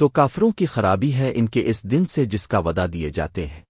تو کافروں کی خرابی ہے ان کے اس دن سے جس کا ودا دیے جاتے ہیں۔